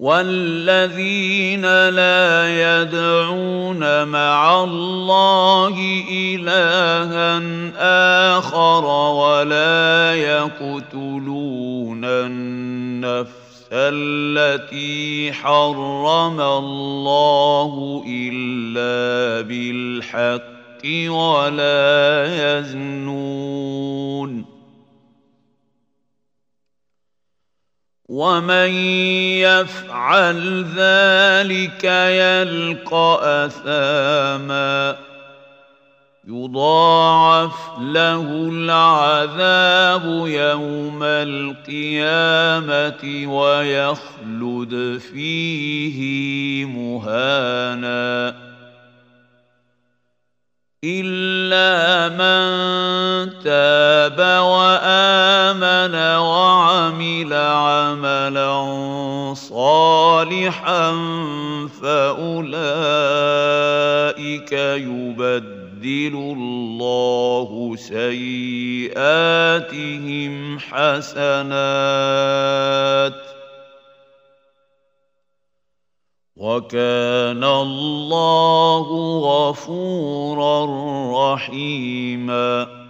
والذين لا يدعون مع الله إلها آخر ولا يقتلون النفس التي حرم الله إلا بالحق ولا يزنون ومن يفعل ذلك يلقى اثاما يضاعف له العذاب يوم القيامه ويخلد فيه مهانا الا من تاب وامن وعمل عملا صالحا فأولئك يبدل الله سيئاتهم حسنات. وكان الله غفورا رحيما.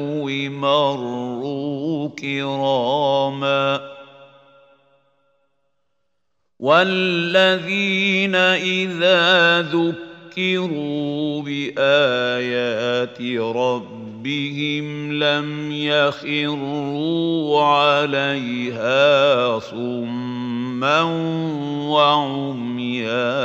كراما والذين إذا ذكروا بآيات ربهم لم يخروا عليها صما وعميانا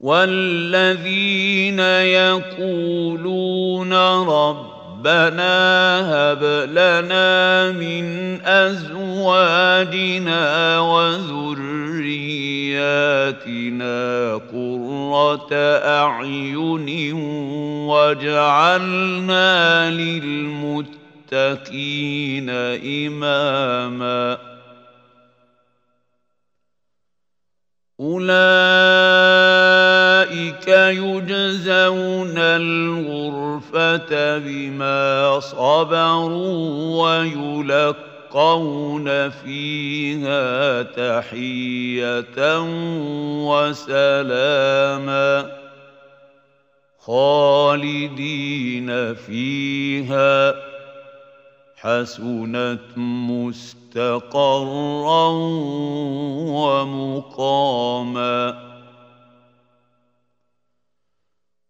والذين يقولون رب ربنا هب لنا من أزواجنا وذرياتنا قرة أعين واجعلنا للمتقين إماما. أولئك يجزون بما صبروا ويلقون فيها تحيه وسلاما خالدين فيها حسنت مستقرا ومقاما